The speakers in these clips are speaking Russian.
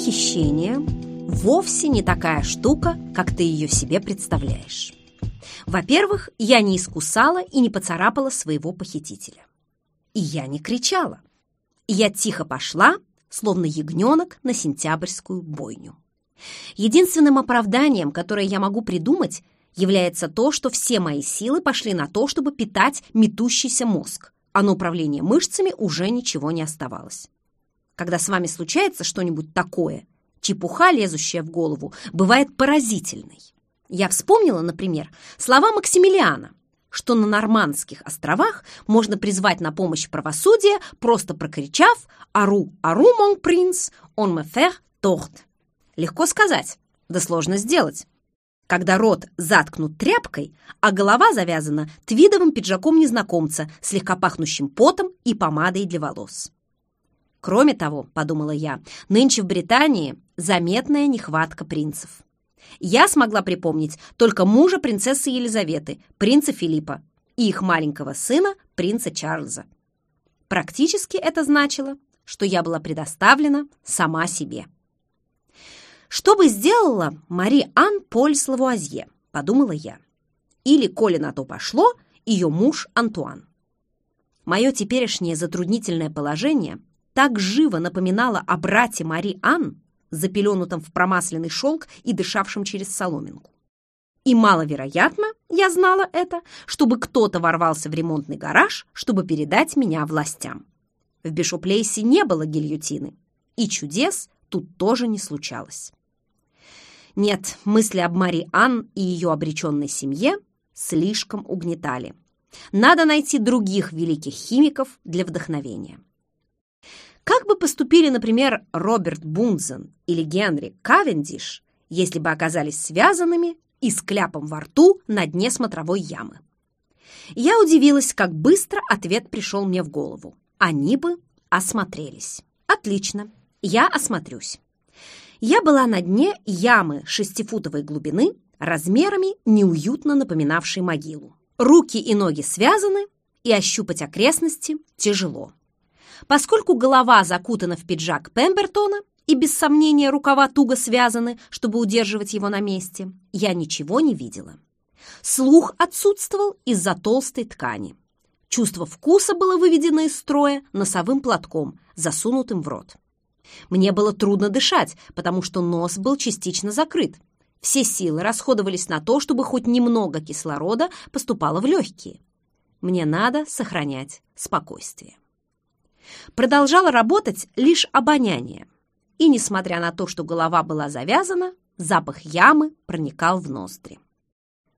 Похищение вовсе не такая штука, как ты ее себе представляешь. Во-первых, я не искусала и не поцарапала своего похитителя. И я не кричала. Я тихо пошла, словно ягненок на сентябрьскую бойню. Единственным оправданием, которое я могу придумать, является то, что все мои силы пошли на то, чтобы питать метущийся мозг, а на управление мышцами уже ничего не оставалось. Когда с вами случается что-нибудь такое, чепуха, лезущая в голову, бывает поразительной. Я вспомнила, например, слова Максимилиана, что на Нормандских островах можно призвать на помощь правосудие, просто прокричав «Ару, ару, мон принц, он me faire торт». Легко сказать, да сложно сделать. Когда рот заткнут тряпкой, а голова завязана твидовым пиджаком незнакомца, слегка пахнущим потом и помадой для волос. Кроме того, подумала я, нынче в Британии заметная нехватка принцев. Я смогла припомнить только мужа принцессы Елизаветы, принца Филиппа, и их маленького сына, принца Чарльза. Практически это значило, что я была предоставлена сама себе. Что бы сделала Мари Ан Поль Славуазье, подумала я. Или, коли на то пошло, ее муж Антуан. Мое теперешнее затруднительное положение так живо напоминало о брате Мари Ан, запеленутом в промасленный шелк и дышавшем через соломинку. И маловероятно, я знала это, чтобы кто-то ворвался в ремонтный гараж, чтобы передать меня властям. В Бишоплейсе не было гильотины, и чудес тут тоже не случалось. Нет, мысли об Мари Ан и ее обреченной семье слишком угнетали. Надо найти других великих химиков для вдохновения. Как бы поступили, например, Роберт Бунзен или Генри Кавендиш, если бы оказались связанными и с кляпом во рту на дне смотровой ямы? Я удивилась, как быстро ответ пришел мне в голову. Они бы осмотрелись. Отлично, я осмотрюсь. Я была на дне ямы шестифутовой глубины, размерами неуютно напоминавшей могилу. Руки и ноги связаны, и ощупать окрестности тяжело. Поскольку голова закутана в пиджак Пембертона и, без сомнения, рукава туго связаны, чтобы удерживать его на месте, я ничего не видела. Слух отсутствовал из-за толстой ткани. Чувство вкуса было выведено из строя носовым платком, засунутым в рот. Мне было трудно дышать, потому что нос был частично закрыт. Все силы расходовались на то, чтобы хоть немного кислорода поступало в легкие. Мне надо сохранять спокойствие. Продолжало работать лишь обоняние. И, несмотря на то, что голова была завязана, запах ямы проникал в ноздри.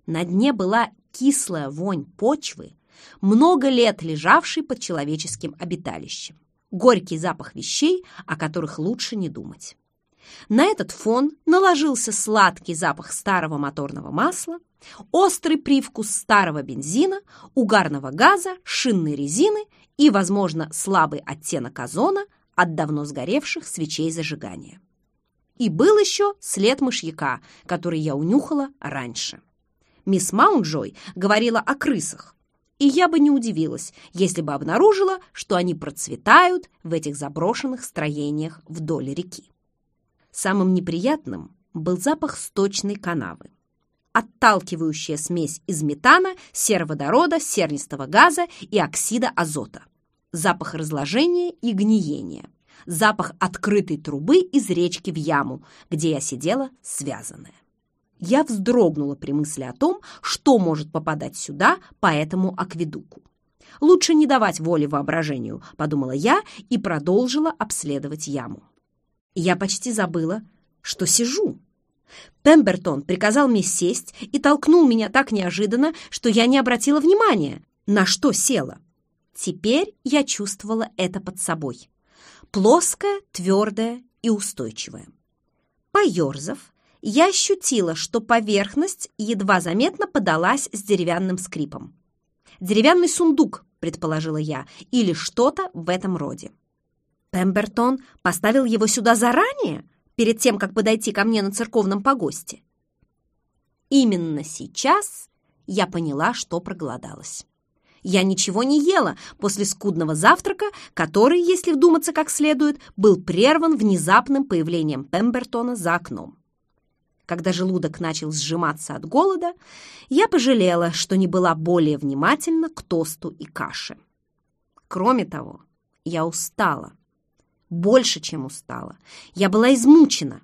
На дне была кислая вонь почвы, много лет лежавшей под человеческим обиталищем. Горький запах вещей, о которых лучше не думать. На этот фон наложился сладкий запах старого моторного масла, острый привкус старого бензина, угарного газа, шинной резины и, возможно, слабый оттенок озона от давно сгоревших свечей зажигания. И был еще след мышьяка, который я унюхала раньше. Мисс Маунджой говорила о крысах, и я бы не удивилась, если бы обнаружила, что они процветают в этих заброшенных строениях вдоль реки. Самым неприятным был запах сточной канавы. Отталкивающая смесь из метана, сероводорода, сернистого газа и оксида азота. Запах разложения и гниения. Запах открытой трубы из речки в яму, где я сидела связанная. Я вздрогнула при мысли о том, что может попадать сюда по этому акведуку. «Лучше не давать воли воображению», — подумала я и продолжила обследовать яму. Я почти забыла, что сижу. Пембертон приказал мне сесть и толкнул меня так неожиданно, что я не обратила внимания, на что села. Теперь я чувствовала это под собой. Плоское, твердое и устойчивое. Поерзав, я ощутила, что поверхность едва заметно подалась с деревянным скрипом. «Деревянный сундук», — предположила я, или что-то в этом роде. Пембертон поставил его сюда заранее, перед тем, как подойти ко мне на церковном погосте. Именно сейчас я поняла, что проголодалась. Я ничего не ела после скудного завтрака, который, если вдуматься как следует, был прерван внезапным появлением Пембертона за окном. Когда желудок начал сжиматься от голода, я пожалела, что не была более внимательна к тосту и каше. Кроме того, я устала. Больше, чем устала. Я была измучена.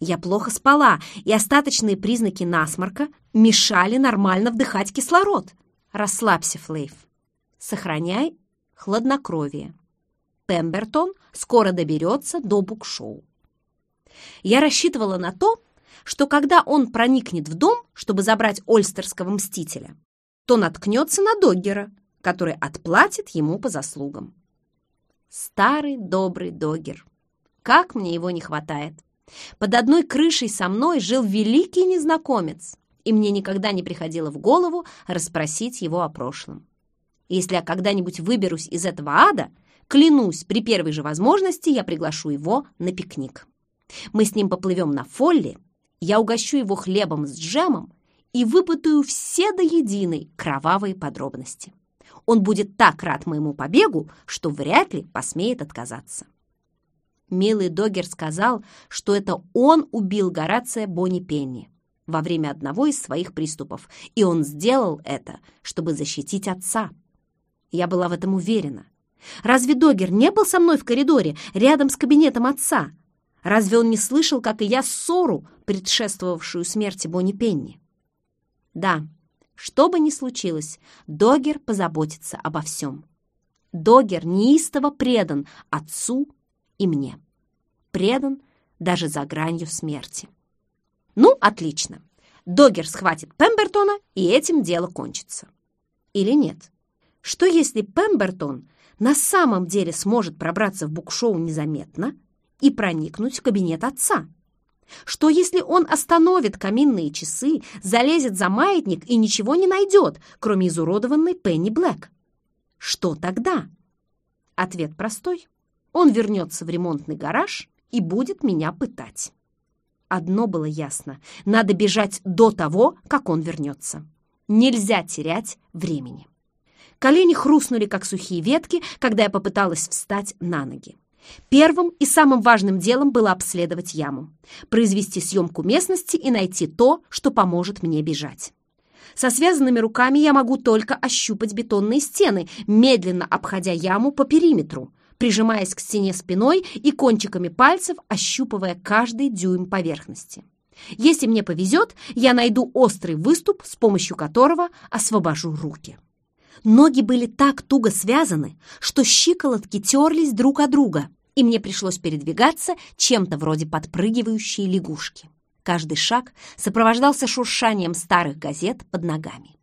Я плохо спала, и остаточные признаки насморка мешали нормально вдыхать кислород. Расслабься, Флейв. Сохраняй хладнокровие. Пембертон скоро доберется до букшоу. Я рассчитывала на то, что когда он проникнет в дом, чтобы забрать Ольстерского мстителя, то наткнется на Доггера, который отплатит ему по заслугам. Старый добрый Доггер. Как мне его не хватает. Под одной крышей со мной жил великий незнакомец, и мне никогда не приходило в голову расспросить его о прошлом. Если я когда-нибудь выберусь из этого ада, клянусь, при первой же возможности я приглашу его на пикник. Мы с ним поплывем на Фолли, я угощу его хлебом с джемом и выпытаю все до единой кровавые подробности. Он будет так рад моему побегу, что вряд ли посмеет отказаться. Милый Догер сказал, что это он убил Горация Бонни Пенни во время одного из своих приступов, и он сделал это, чтобы защитить отца. Я была в этом уверена. Разве Догер не был со мной в коридоре, рядом с кабинетом отца? Разве он не слышал, как и я, ссору, предшествовавшую смерти Бонни Пенни? Да, что бы ни случилось, Догер позаботится обо всем. Догер неистово предан отцу и мне. Предан даже за гранью смерти. Ну, отлично. Догер схватит Пембертона, и этим дело кончится. Или нет? Что если Пембертон на самом деле сможет пробраться в букшоу незаметно и проникнуть в кабинет отца? Что если он остановит каминные часы, залезет за маятник и ничего не найдет, кроме изуродованной Пенни Блэк? Что тогда? Ответ простой. Он вернется в ремонтный гараж и будет меня пытать. Одно было ясно. Надо бежать до того, как он вернется. Нельзя терять времени. Колени хрустнули, как сухие ветки, когда я попыталась встать на ноги. Первым и самым важным делом было обследовать яму, произвести съемку местности и найти то, что поможет мне бежать. Со связанными руками я могу только ощупать бетонные стены, медленно обходя яму по периметру, прижимаясь к стене спиной и кончиками пальцев ощупывая каждый дюйм поверхности. Если мне повезет, я найду острый выступ, с помощью которого освобожу руки. Ноги были так туго связаны, что щиколотки терлись друг от друга, и мне пришлось передвигаться чем-то вроде подпрыгивающей лягушки. Каждый шаг сопровождался шуршанием старых газет под ногами.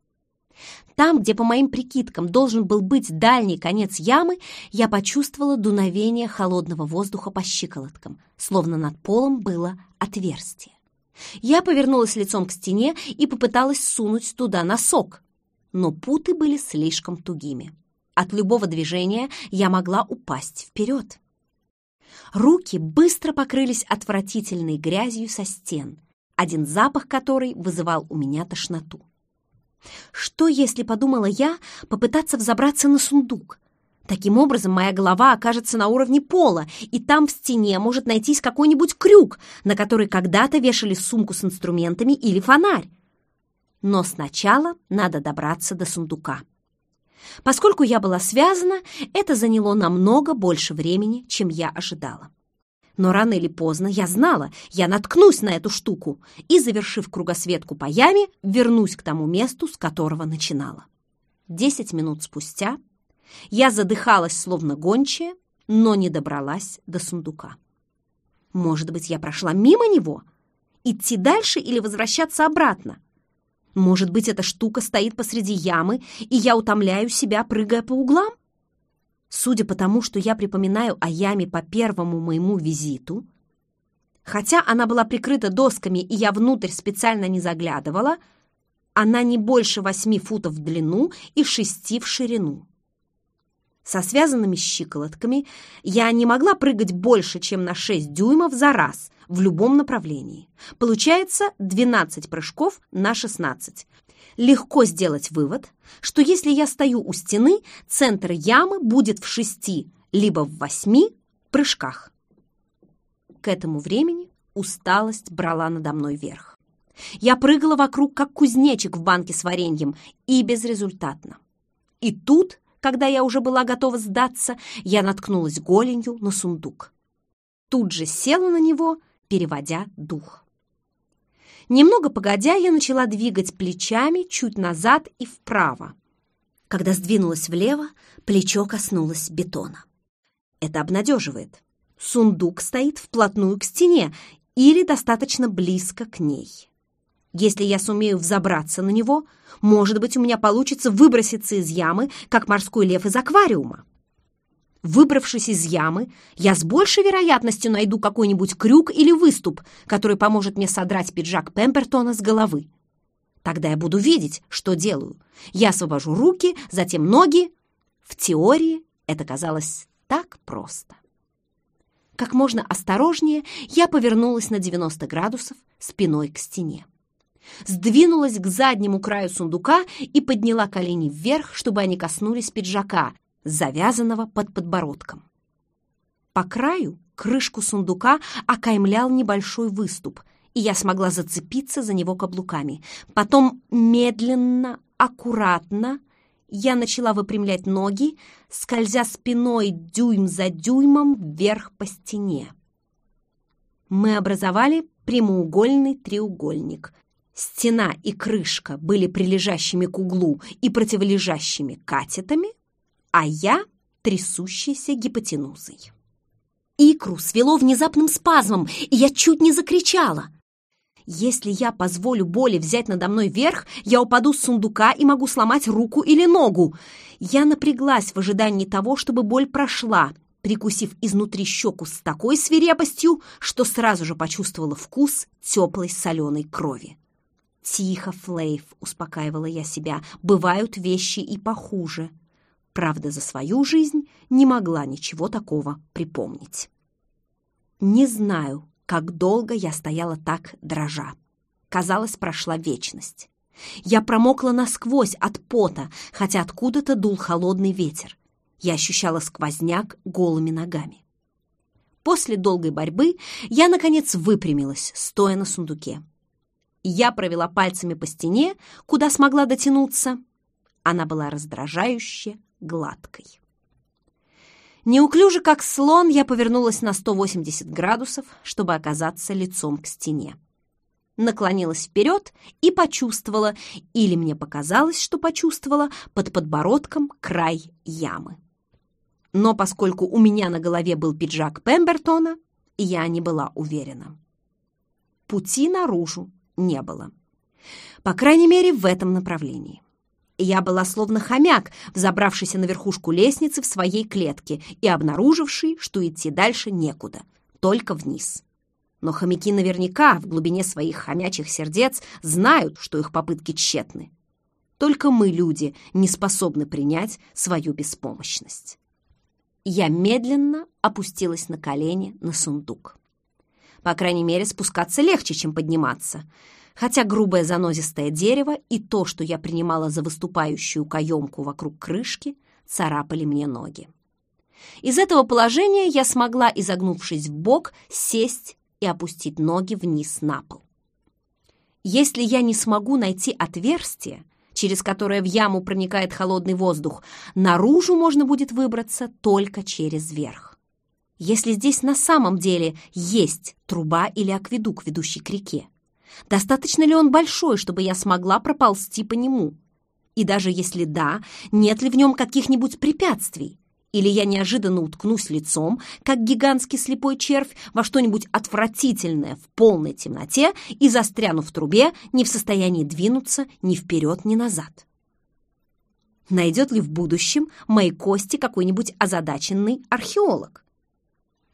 Там, где, по моим прикидкам, должен был быть дальний конец ямы, я почувствовала дуновение холодного воздуха по щиколоткам, словно над полом было отверстие. Я повернулась лицом к стене и попыталась сунуть туда носок, но путы были слишком тугими. От любого движения я могла упасть вперед. Руки быстро покрылись отвратительной грязью со стен, один запах которой вызывал у меня тошноту. Что, если, подумала я, попытаться взобраться на сундук? Таким образом, моя голова окажется на уровне пола, и там в стене может найтись какой-нибудь крюк, на который когда-то вешали сумку с инструментами или фонарь. Но сначала надо добраться до сундука. Поскольку я была связана, это заняло намного больше времени, чем я ожидала. Но рано или поздно я знала, я наткнусь на эту штуку и, завершив кругосветку по яме, вернусь к тому месту, с которого начинала. Десять минут спустя я задыхалась, словно гончая, но не добралась до сундука. Может быть, я прошла мимо него? Идти дальше или возвращаться обратно? Может быть, эта штука стоит посреди ямы, и я утомляю себя, прыгая по углам? Судя по тому, что я припоминаю о яме по первому моему визиту, хотя она была прикрыта досками, и я внутрь специально не заглядывала, она не больше восьми футов в длину и шести в ширину. Со связанными щиколотками я не могла прыгать больше, чем на шесть дюймов за раз, в любом направлении. Получается 12 прыжков на 16. Легко сделать вывод, что если я стою у стены, центр ямы будет в 6 либо в 8 прыжках. К этому времени усталость брала надо мной верх. Я прыгала вокруг, как кузнечик в банке с вареньем, и безрезультатно. И тут, когда я уже была готова сдаться, я наткнулась голенью на сундук. Тут же села на него, переводя дух. Немного погодя, я начала двигать плечами чуть назад и вправо. Когда сдвинулась влево, плечо коснулось бетона. Это обнадеживает. Сундук стоит вплотную к стене или достаточно близко к ней. Если я сумею взобраться на него, может быть, у меня получится выброситься из ямы, как морской лев из аквариума. Выбравшись из ямы, я с большей вероятностью найду какой-нибудь крюк или выступ, который поможет мне содрать пиджак Пемпертона с головы. Тогда я буду видеть, что делаю. Я освобожу руки, затем ноги. В теории это казалось так просто. Как можно осторожнее я повернулась на 90 градусов спиной к стене. Сдвинулась к заднему краю сундука и подняла колени вверх, чтобы они коснулись пиджака, завязанного под подбородком. По краю крышку сундука окаймлял небольшой выступ, и я смогла зацепиться за него каблуками. Потом медленно, аккуратно я начала выпрямлять ноги, скользя спиной дюйм за дюймом вверх по стене. Мы образовали прямоугольный треугольник. Стена и крышка были прилежащими к углу и противолежащими катетами, а я — трясущейся гипотенузой. Икру свело внезапным спазмом, и я чуть не закричала. Если я позволю боли взять надо мной верх, я упаду с сундука и могу сломать руку или ногу. Я напряглась в ожидании того, чтобы боль прошла, прикусив изнутри щеку с такой свирепостью, что сразу же почувствовала вкус теплой соленой крови. «Тихо, Флейв», — успокаивала я себя, — «бывают вещи и похуже». Правда, за свою жизнь не могла ничего такого припомнить. Не знаю, как долго я стояла так, дрожа. Казалось, прошла вечность. Я промокла насквозь от пота, хотя откуда-то дул холодный ветер. Я ощущала сквозняк голыми ногами. После долгой борьбы я, наконец, выпрямилась, стоя на сундуке. Я провела пальцами по стене, куда смогла дотянуться. Она была раздражающе гладкой. Неуклюже, как слон, я повернулась на 180 градусов, чтобы оказаться лицом к стене. Наклонилась вперед и почувствовала, или мне показалось, что почувствовала, под подбородком край ямы. Но поскольку у меня на голове был пиджак Пембертона, я не была уверена. Пути наружу не было. По крайней мере, в этом направлении. Я была словно хомяк, взобравшийся на верхушку лестницы в своей клетке и обнаруживший, что идти дальше некуда, только вниз. Но хомяки наверняка в глубине своих хомячих сердец знают, что их попытки тщетны. Только мы, люди, не способны принять свою беспомощность. Я медленно опустилась на колени на сундук. По крайней мере, спускаться легче, чем подниматься — хотя грубое занозистое дерево и то, что я принимала за выступающую каемку вокруг крышки, царапали мне ноги. Из этого положения я смогла, изогнувшись в бок, сесть и опустить ноги вниз на пол. Если я не смогу найти отверстие, через которое в яму проникает холодный воздух, наружу можно будет выбраться только через верх. Если здесь на самом деле есть труба или акведук, ведущий к реке, Достаточно ли он большой, чтобы я смогла проползти по нему? И даже если да, нет ли в нем каких-нибудь препятствий? Или я неожиданно уткнусь лицом, как гигантский слепой червь, во что-нибудь отвратительное в полной темноте и застряну в трубе, не в состоянии двинуться ни вперед, ни назад? Найдет ли в будущем мои кости какой-нибудь озадаченный археолог?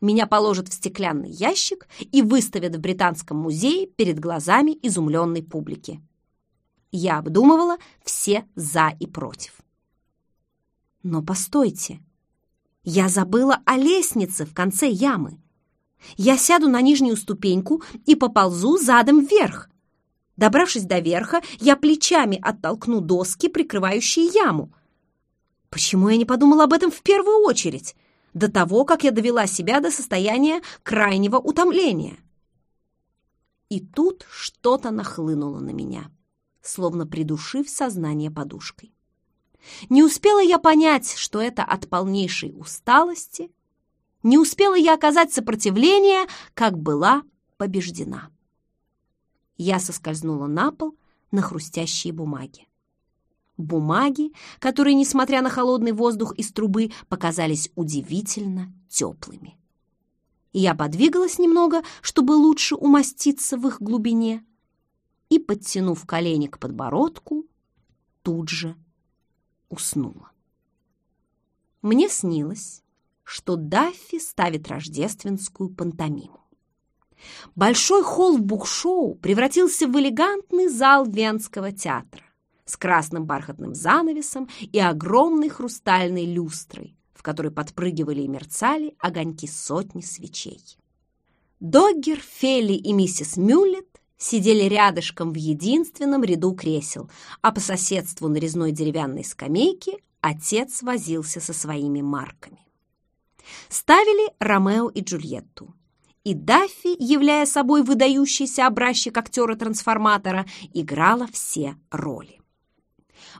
Меня положат в стеклянный ящик и выставят в Британском музее перед глазами изумленной публики. Я обдумывала все «за» и «против». Но постойте, я забыла о лестнице в конце ямы. Я сяду на нижнюю ступеньку и поползу задом вверх. Добравшись до верха, я плечами оттолкну доски, прикрывающие яму. Почему я не подумала об этом в первую очередь, до того, как я довела себя до состояния крайнего утомления? И тут что-то нахлынуло на меня, словно придушив сознание подушкой. Не успела я понять, что это от полнейшей усталости, не успела я оказать сопротивление, как была побеждена. Я соскользнула на пол на хрустящие бумаги. Бумаги, которые, несмотря на холодный воздух из трубы, показались удивительно теплыми. Я подвигалась немного, чтобы лучше умоститься в их глубине, и, подтянув колени к подбородку, тут же уснула. Мне снилось, что Даффи ставит рождественскую пантомиму. Большой холл в букшоу превратился в элегантный зал Венского театра с красным бархатным занавесом и огромной хрустальной люстрой, в которой подпрыгивали и мерцали огоньки сотни свечей. Доггер, Фелли и миссис Мюллет сидели рядышком в единственном ряду кресел, а по соседству на резной деревянной скамейке отец возился со своими марками. Ставили Ромео и Джульетту. И Даффи, являя собой выдающийся образчик актера-трансформатора, играла все роли.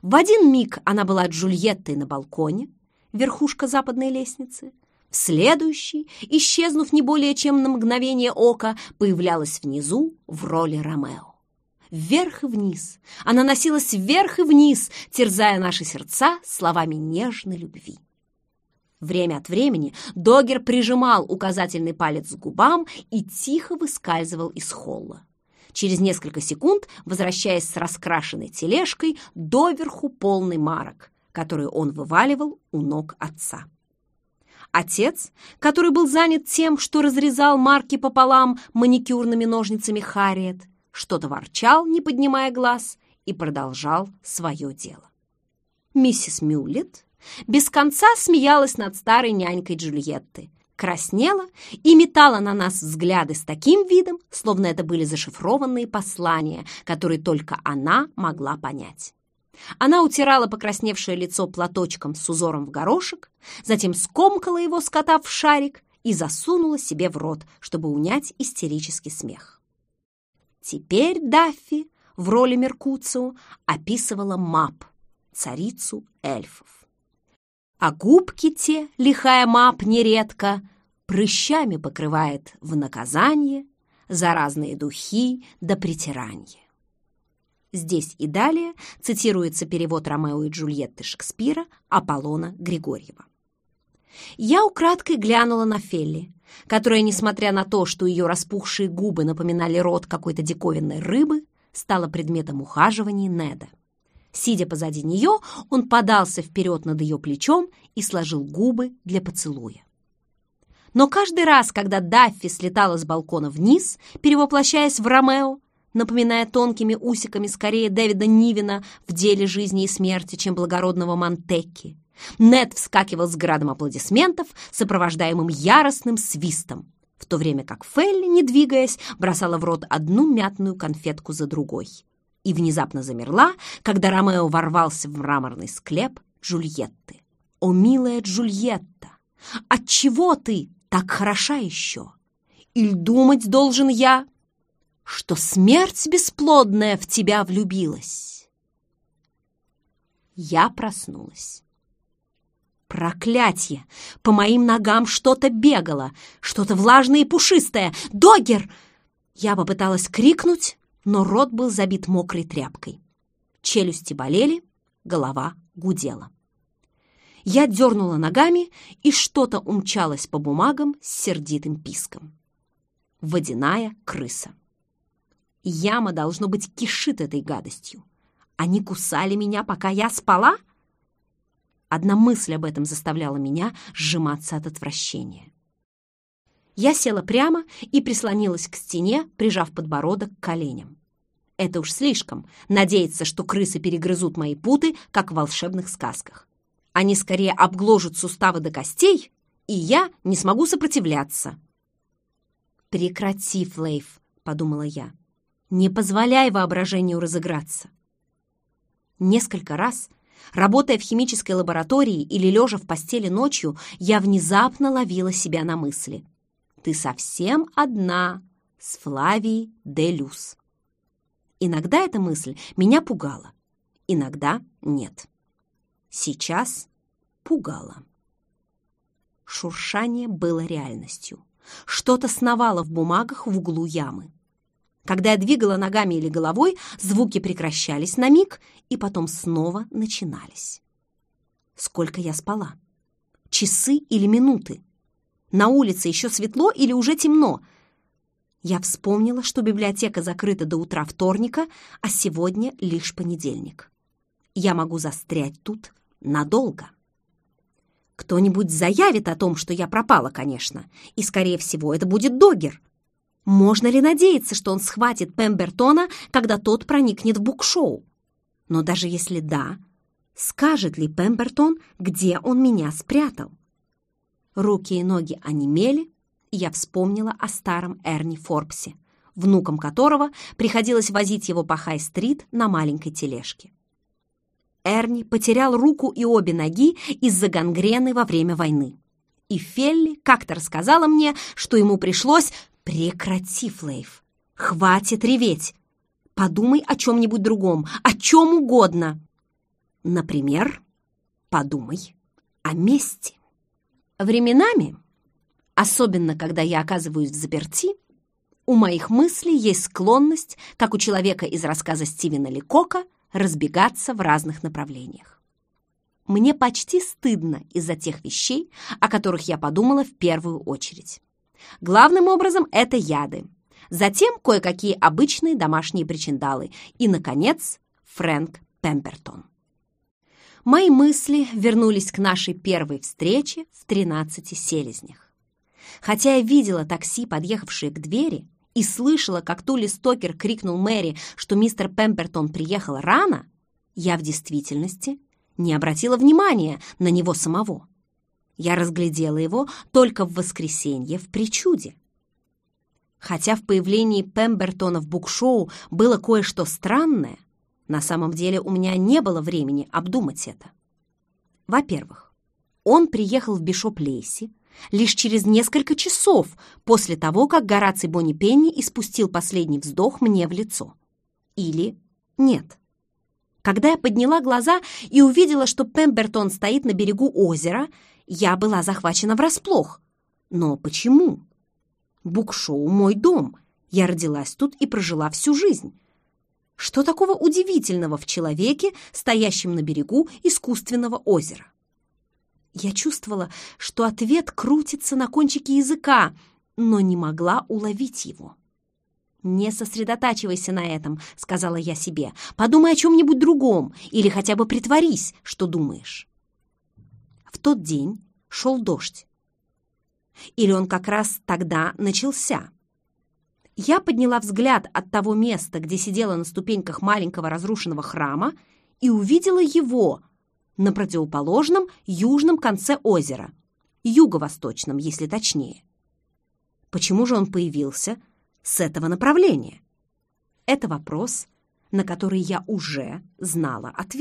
В один миг она была Джульеттой на балконе, верхушка западной лестницы. В следующий, исчезнув не более чем на мгновение ока, появлялась внизу в роли Ромео. Вверх и вниз. Она носилась вверх и вниз, терзая наши сердца словами нежной любви. Время от времени Догер прижимал указательный палец к губам и тихо выскальзывал из холла. Через несколько секунд, возвращаясь с раскрашенной тележкой, доверху полный марок, который он вываливал у ног отца. Отец, который был занят тем, что разрезал марки пополам маникюрными ножницами Харриет, что-то ворчал, не поднимая глаз, и продолжал свое дело. Миссис Мюллет без конца смеялась над старой нянькой Джульетты, краснела и метала на нас взгляды с таким видом, словно это были зашифрованные послания, которые только она могла понять. Она утирала покрасневшее лицо платочком с узором в горошек, затем скомкала его, скотав в шарик, и засунула себе в рот, чтобы унять истерический смех. Теперь Даффи в роли Меркуцио описывала Мап, царицу эльфов а губки те, лихая мап нередко, прыщами покрывает в наказание за разные духи да притиранье. Здесь и далее цитируется перевод Ромео и Джульетты Шекспира Аполлона Григорьева. Я украдкой глянула на Фелли, которая, несмотря на то, что ее распухшие губы напоминали рот какой-то диковинной рыбы, стала предметом ухаживания Неда. Сидя позади нее, он подался вперед над ее плечом и сложил губы для поцелуя. Но каждый раз, когда Даффи слетала с балкона вниз, перевоплощаясь в Ромео, напоминая тонкими усиками скорее Дэвида Нивина в деле жизни и смерти, чем благородного Монтекки, Нед вскакивал с градом аплодисментов, сопровождаемым яростным свистом, в то время как Фелли, не двигаясь, бросала в рот одну мятную конфетку за другой и внезапно замерла, когда Ромео ворвался в мраморный склеп Джульетты. «О, милая Джульетта, отчего ты так хороша еще? Или думать должен я, что смерть бесплодная в тебя влюбилась?» Я проснулась. Проклятье! По моим ногам что-то бегало, что-то влажное и пушистое. «Догер!» Я попыталась крикнуть, но рот был забит мокрой тряпкой. Челюсти болели, голова гудела. Я дернула ногами, и что-то умчалось по бумагам с сердитым писком. Водяная крыса. Яма, должно быть, кишит этой гадостью. Они кусали меня, пока я спала? Одна мысль об этом заставляла меня сжиматься от отвращения. Я села прямо и прислонилась к стене, прижав подбородок к коленям. Это уж слишком, надеяться, что крысы перегрызут мои путы, как в волшебных сказках. Они скорее обгложат суставы до костей, и я не смогу сопротивляться. «Прекрати, Флейв», — подумала я. «Не позволяй воображению разыграться». Несколько раз, работая в химической лаборатории или лежа в постели ночью, я внезапно ловила себя на мысли. «Ты совсем одна с Флавией де Люс». Иногда эта мысль меня пугала, иногда нет. Сейчас пугала. Шуршание было реальностью. Что-то сновало в бумагах в углу ямы. Когда я двигала ногами или головой, звуки прекращались на миг и потом снова начинались. Сколько я спала? Часы или минуты? На улице еще светло или уже темно? Я вспомнила, что библиотека закрыта до утра вторника, а сегодня лишь понедельник. Я могу застрять тут надолго. Кто-нибудь заявит о том, что я пропала, конечно, и, скорее всего, это будет Догер. Можно ли надеяться, что он схватит Пембертона, когда тот проникнет в букшоу? Но даже если да, скажет ли Пембертон, где он меня спрятал? Руки и ноги онемели, и я вспомнила о старом Эрни Форбсе, внуком которого приходилось возить его по Хай-стрит на маленькой тележке. Эрни потерял руку и обе ноги из-за гангрены во время войны. И Фелли как-то рассказала мне, что ему пришлось «Прекрати, Флейв! Хватит реветь! Подумай о чем-нибудь другом, о чем угодно!» Например, подумай о мести. Временами, особенно когда я оказываюсь в заперти, у моих мыслей есть склонность, как у человека из рассказа Стивена Ликока, разбегаться в разных направлениях. Мне почти стыдно из-за тех вещей, о которых я подумала в первую очередь. Главным образом это яды, затем кое-какие обычные домашние причиндалы и, наконец, Фрэнк Пемпертон. Мои мысли вернулись к нашей первой встрече в тринадцати селезнях. Хотя я видела такси, подъехавшее к двери, и слышала, как Тули Стокер крикнул Мэри, что мистер Пемпертон приехал рано, я в действительности не обратила внимания на него самого. Я разглядела его только в воскресенье в причуде. Хотя в появлении Пембертона в букшоу было кое-что странное, на самом деле у меня не было времени обдумать это. Во-первых, он приехал в Бишоп-Лейси, лишь через несколько часов после того, как Гораций Бонни Пенни испустил последний вздох мне в лицо. Или нет. Когда я подняла глаза и увидела, что Пембертон стоит на берегу озера, я была захвачена врасплох. Но почему? Букшоу — мой дом. Я родилась тут и прожила всю жизнь. Что такого удивительного в человеке, стоящем на берегу искусственного озера? Я чувствовала, что ответ крутится на кончике языка, но не могла уловить его. «Не сосредотачивайся на этом», — сказала я себе. «Подумай о чем-нибудь другом или хотя бы притворись, что думаешь». В тот день шел дождь. Или он как раз тогда начался. Я подняла взгляд от того места, где сидела на ступеньках маленького разрушенного храма, и увидела его, на противоположном южном конце озера, юго-восточном, если точнее. Почему же он появился с этого направления? Это вопрос, на который я уже знала ответ.